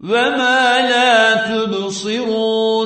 وما لا تبصرون